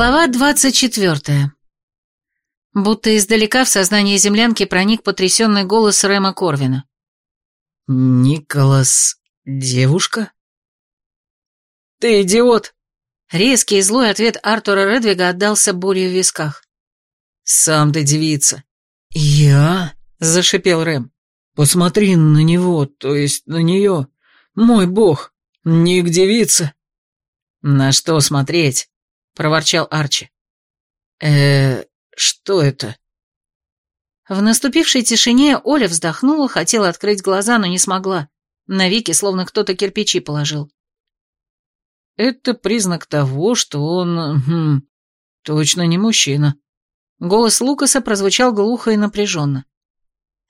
Глава двадцать четвертая. Будто издалека в сознание землянки проник потрясенный голос Рэма Корвина. «Николас... девушка?» «Ты идиот!» Резкий и злой ответ Артура Редвига отдался болью в висках. «Сам ты девица». «Я?» — зашипел Рэм. «Посмотри на него, то есть на нее. Мой бог, Ник девица». «На что смотреть?» — проворчал Арчи. э что это?» В наступившей тишине Оля вздохнула, хотела открыть глаза, но не смогла. На Вики словно кто-то кирпичи положил. «Это признак того, что он... Хм, точно не мужчина». Голос Лукаса прозвучал глухо и напряженно.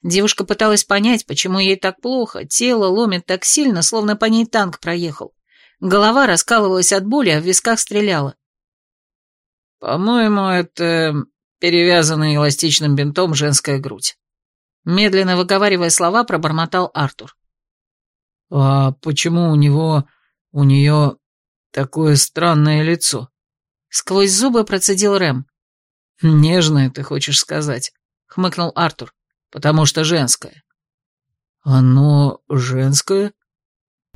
Девушка пыталась понять, почему ей так плохо, тело ломит так сильно, словно по ней танк проехал. Голова раскалывалась от боли, а в висках стреляла. «По-моему, это перевязанная эластичным бинтом женская грудь». Медленно выговаривая слова, пробормотал Артур. «А почему у него... у нее такое странное лицо?» Сквозь зубы процедил Рэм. «Нежное, ты хочешь сказать?» — хмыкнул Артур. «Потому что женское». «Оно женское?»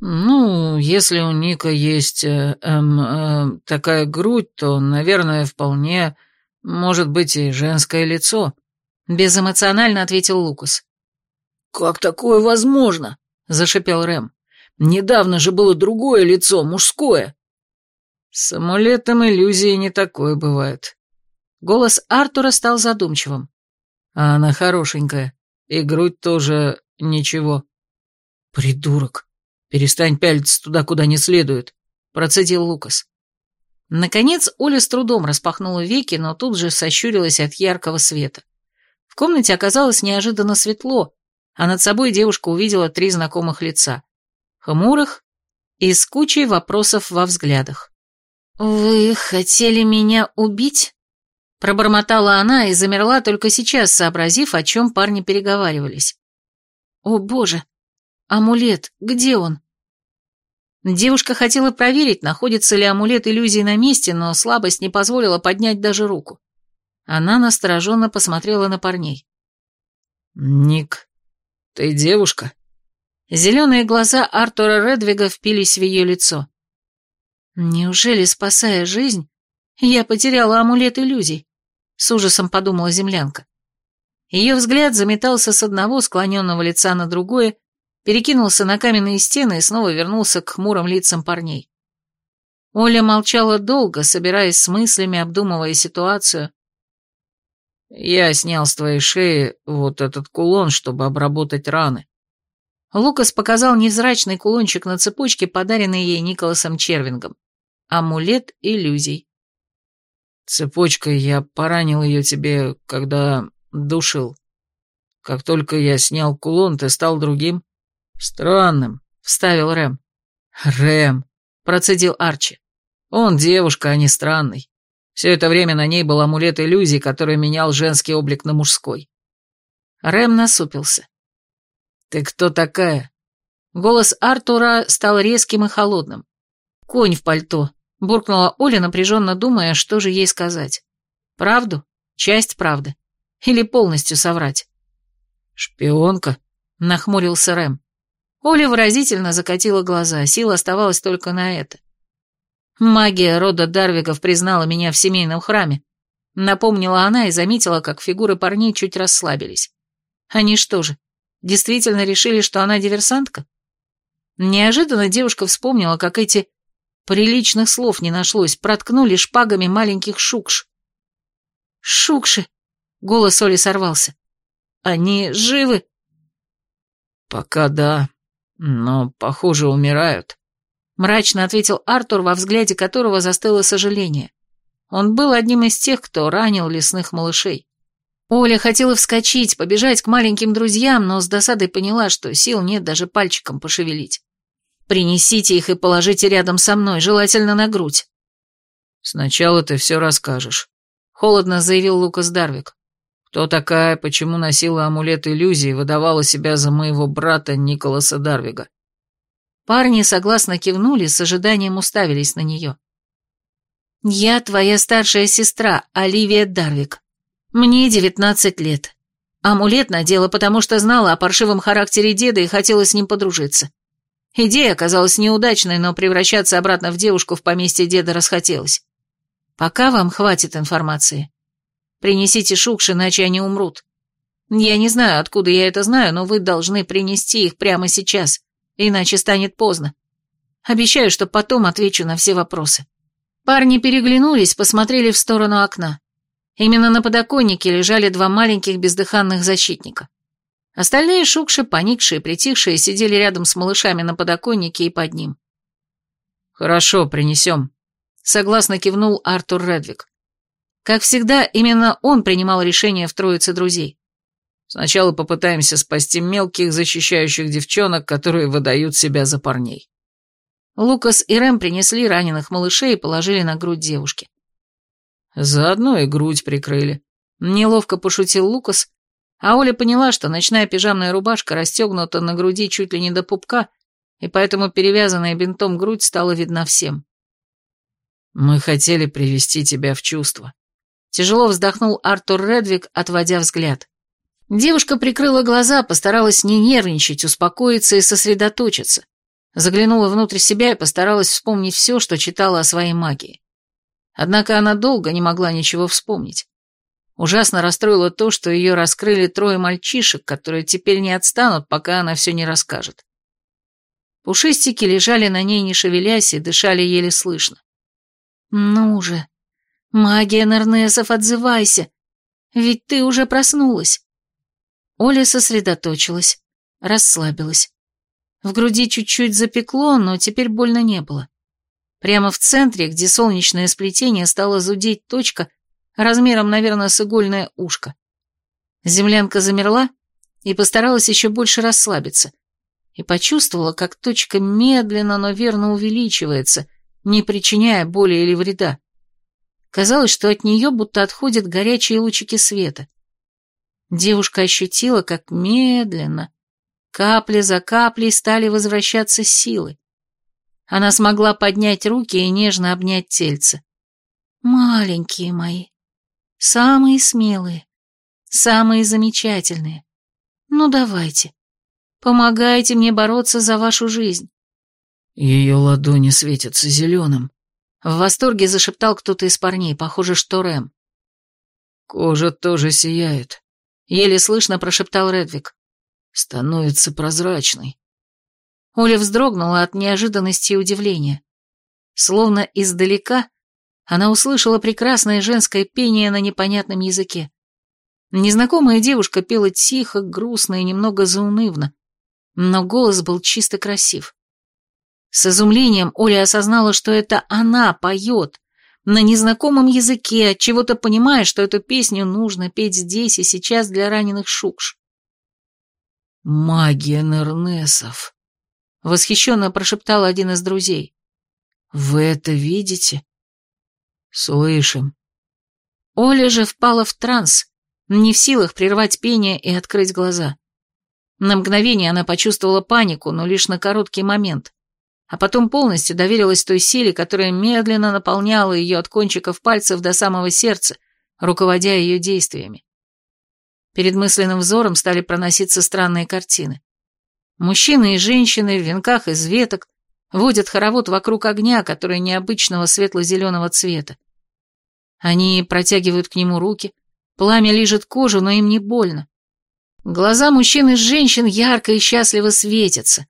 Ну, если у Ника есть э, эм, э, такая грудь, то, наверное, вполне может быть и женское лицо. Безэмоционально ответил Лукас. Как такое возможно? Зашипел Рэм. Недавно же было другое лицо, мужское. С амулетом иллюзии не такое бывает. Голос Артура стал задумчивым. А она хорошенькая, и грудь тоже ничего. Придурок. «Перестань пялиться туда, куда не следует», — процедил Лукас. Наконец Оля с трудом распахнула веки, но тут же сощурилась от яркого света. В комнате оказалось неожиданно светло, а над собой девушка увидела три знакомых лица. Хмурых и с кучей вопросов во взглядах. «Вы хотели меня убить?» Пробормотала она и замерла, только сейчас сообразив, о чем парни переговаривались. «О, боже!» Амулет, где он? Девушка хотела проверить, находится ли амулет иллюзии на месте, но слабость не позволила поднять даже руку. Она настороженно посмотрела на парней. «Ник, ты девушка?» Зеленые глаза Артура Редвига впились в ее лицо. «Неужели, спасая жизнь, я потеряла амулет иллюзий?» С ужасом подумала землянка. Ее взгляд заметался с одного склоненного лица на другое, перекинулся на каменные стены и снова вернулся к хмурым лицам парней. Оля молчала долго, собираясь с мыслями, обдумывая ситуацию. «Я снял с твоей шеи вот этот кулон, чтобы обработать раны». Лукас показал невзрачный кулончик на цепочке, подаренный ей Николасом Червингом. Амулет иллюзий. «Цепочкой я поранил ее тебе, когда душил. Как только я снял кулон, ты стал другим. «Странным», — вставил Рэм. «Рэм», — процедил Арчи. «Он девушка, а не странный. Все это время на ней был амулет иллюзий, который менял женский облик на мужской». Рэм насупился. «Ты кто такая?» Голос Артура стал резким и холодным. «Конь в пальто», — буркнула Оля, напряженно думая, что же ей сказать. «Правду? Часть правды? Или полностью соврать?» «Шпионка?» — нахмурился Рэм. Оля выразительно закатила глаза, сил оставалась только на это. «Магия рода Дарвиков признала меня в семейном храме», напомнила она и заметила, как фигуры парней чуть расслабились. Они что же, действительно решили, что она диверсантка? Неожиданно девушка вспомнила, как эти приличных слов не нашлось, проткнули шпагами маленьких шукш. «Шукши!» — голос Оли сорвался. «Они живы?» «Пока да», «Но, похоже, умирают», — мрачно ответил Артур, во взгляде которого застыло сожаление. Он был одним из тех, кто ранил лесных малышей. Оля хотела вскочить, побежать к маленьким друзьям, но с досадой поняла, что сил нет даже пальчиком пошевелить. «Принесите их и положите рядом со мной, желательно на грудь». «Сначала ты все расскажешь», — холодно заявил Лукас Дарвик. Кто такая, почему носила амулет иллюзии и выдавала себя за моего брата Николаса Дарвига? Парни согласно кивнули, с ожиданием уставились на нее. «Я твоя старшая сестра, Оливия Дарвик. Мне девятнадцать лет. Амулет надела, потому что знала о паршивом характере деда и хотела с ним подружиться. Идея оказалась неудачной, но превращаться обратно в девушку в поместье деда расхотелось. Пока вам хватит информации. Принесите шукш, иначе они умрут. Я не знаю, откуда я это знаю, но вы должны принести их прямо сейчас, иначе станет поздно. Обещаю, что потом отвечу на все вопросы». Парни переглянулись, посмотрели в сторону окна. Именно на подоконнике лежали два маленьких бездыханных защитника. Остальные шукши, поникшие, притихшие, сидели рядом с малышами на подоконнике и под ним. «Хорошо, принесем», — согласно кивнул Артур Редвик. Как всегда, именно он принимал решение в троице друзей. «Сначала попытаемся спасти мелких, защищающих девчонок, которые выдают себя за парней». Лукас и Рэм принесли раненых малышей и положили на грудь девушки. Заодно и грудь прикрыли. Неловко пошутил Лукас, а Оля поняла, что ночная пижамная рубашка расстегнута на груди чуть ли не до пупка, и поэтому перевязанная бинтом грудь стала видна всем. «Мы хотели привести тебя в чувство». Тяжело вздохнул Артур Редвик, отводя взгляд. Девушка прикрыла глаза, постаралась не нервничать, успокоиться и сосредоточиться. Заглянула внутрь себя и постаралась вспомнить все, что читала о своей магии. Однако она долго не могла ничего вспомнить. Ужасно расстроило то, что ее раскрыли трое мальчишек, которые теперь не отстанут, пока она все не расскажет. Пушистики лежали на ней, не шевелясь, и дышали еле слышно. «Ну же, магия Нернесов, отзывайся! Ведь ты уже проснулась!» Оля сосредоточилась, расслабилась. В груди чуть-чуть запекло, но теперь больно не было. Прямо в центре, где солнечное сплетение стало зудеть точка, размером, наверное, с игольное ушко. Землянка замерла и постаралась еще больше расслабиться. И почувствовала, как точка медленно, но верно увеличивается, не причиняя боли или вреда. Казалось, что от нее будто отходят горячие лучики света. Девушка ощутила, как медленно, Капли за каплей стали возвращаться силы. Она смогла поднять руки и нежно обнять тельце. «Маленькие мои, самые смелые, самые замечательные. Ну давайте, помогайте мне бороться за вашу жизнь». Ее ладони светятся зеленым. В восторге зашептал кто-то из парней, похоже, что Рэм. «Кожа тоже сияет», — еле слышно прошептал Редвик становится прозрачной. Оля вздрогнула от неожиданности и удивления. Словно издалека она услышала прекрасное женское пение на непонятном языке. Незнакомая девушка пела тихо, грустно и немного заунывно, но голос был чисто красив. С изумлением Оля осознала, что это она поет, на незнакомом языке, от чего-то понимая, что эту песню нужно петь здесь и сейчас для раненых шукш. «Магия Нернесов!» — восхищенно прошептал один из друзей. «Вы это видите?» «Слышим». Оля же впала в транс, не в силах прервать пение и открыть глаза. На мгновение она почувствовала панику, но лишь на короткий момент, а потом полностью доверилась той силе, которая медленно наполняла ее от кончиков пальцев до самого сердца, руководя ее действиями. Перед мысленным взором стали проноситься странные картины. Мужчины и женщины в венках из веток водят хоровод вокруг огня, который необычного светло-зеленого цвета. Они протягивают к нему руки, пламя лижет кожу, но им не больно. Глаза мужчин и женщин ярко и счастливо светятся.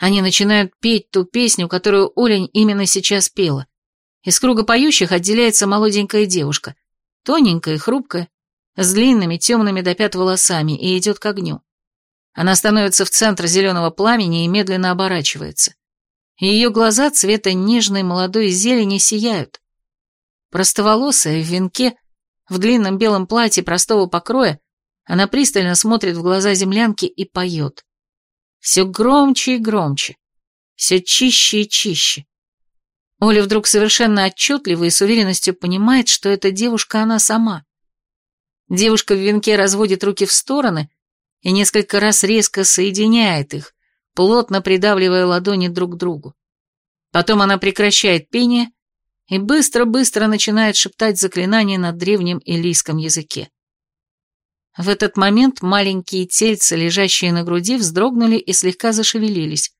Они начинают петь ту песню, которую Олень именно сейчас пела. Из круга поющих отделяется молоденькая девушка, тоненькая и хрупкая, с длинными темными до пят волосами и идет к огню. Она становится в центр зеленого пламени и медленно оборачивается. Ее глаза цвета нежной молодой зелени сияют. Простоволосая, в венке, в длинном белом платье простого покроя, она пристально смотрит в глаза землянки и поет. Все громче и громче, все чище и чище. Оля вдруг совершенно отчетливо и с уверенностью понимает, что эта девушка она сама. Девушка в венке разводит руки в стороны и несколько раз резко соединяет их, плотно придавливая ладони друг к другу. Потом она прекращает пение и быстро-быстро начинает шептать заклинание на древнем элийском языке. В этот момент маленькие тельцы, лежащие на груди, вздрогнули и слегка зашевелились,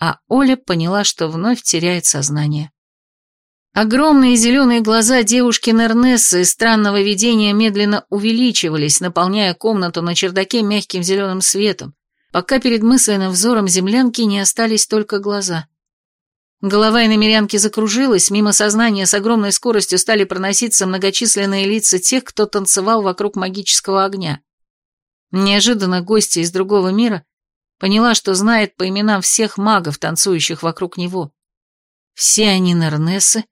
а Оля поняла, что вновь теряет сознание. Огромные зеленые глаза девушки Нернессы из странного видения медленно увеличивались, наполняя комнату на чердаке мягким зеленым светом, пока перед мысленным взором землянки не остались только глаза. Голова иномерянки закружилась, мимо сознания с огромной скоростью стали проноситься многочисленные лица тех, кто танцевал вокруг магического огня. Неожиданно гостья из другого мира поняла, что знает по именам всех магов, танцующих вокруг него. Все они Нернессы,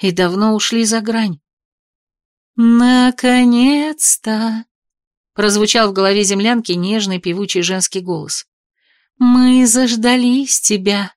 и давно ушли за грань. «Наконец-то!» — прозвучал в голове землянки нежный певучий женский голос. «Мы заждались тебя!»